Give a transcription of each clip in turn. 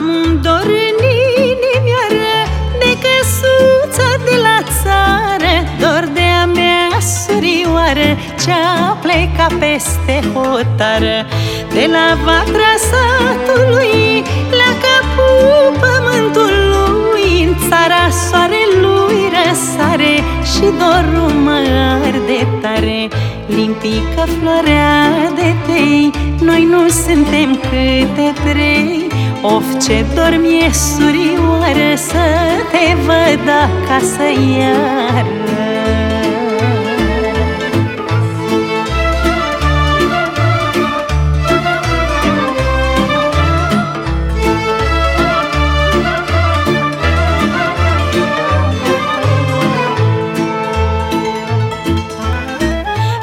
Am un dor în inimioară De căsuța de la țară Dor de a mea surioară Ce-a plecat peste hotară. De la vatra satului La capul pământului În țara soarelui răsare Și dorul mă arde tare. Limpică floarea de tei Noi nu suntem câte trei. Of, ce dormi surioară Să te văd acasă iară.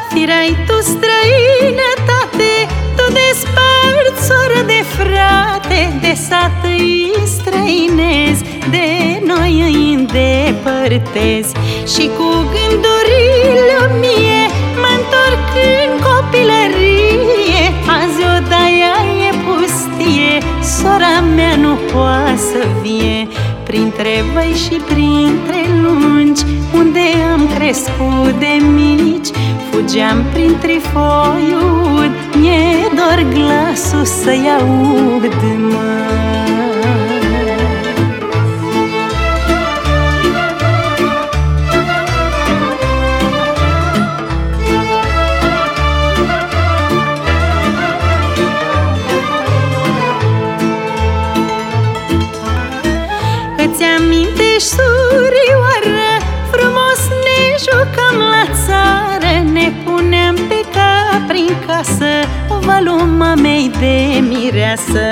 Firai tu străinătate Tu desparți soră de frate De sat îi străinezi De noi îi îndepărtezi Și cu gândurile mie Mă întorc în copilărie. Azi o daia e pustie Sora mea nu poate să vie. Printre văi și printre lungi Unde am crescut de mici Fugeam prin trifoiul Mi-e dor السياق دماغ cap prin casă, valul mamei de mireasă.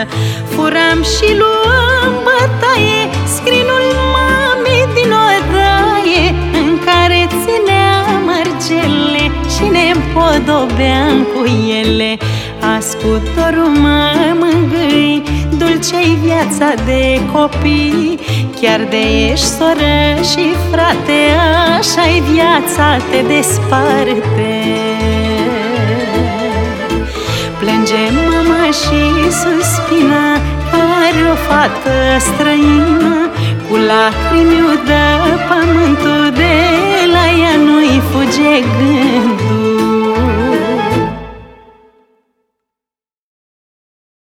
Furam și luam bătaie, scrinul mamei din odaie În care țineam argele și ne împodobeam cu ele. Ascultorul mă mângâi, dulce-i viața de copii Chiar de ești soră și frate, așa-i viața te desparte Plânge mama și suspina Are o fată străină Cu lacrimi o pământul De la ea nu-i fuge gând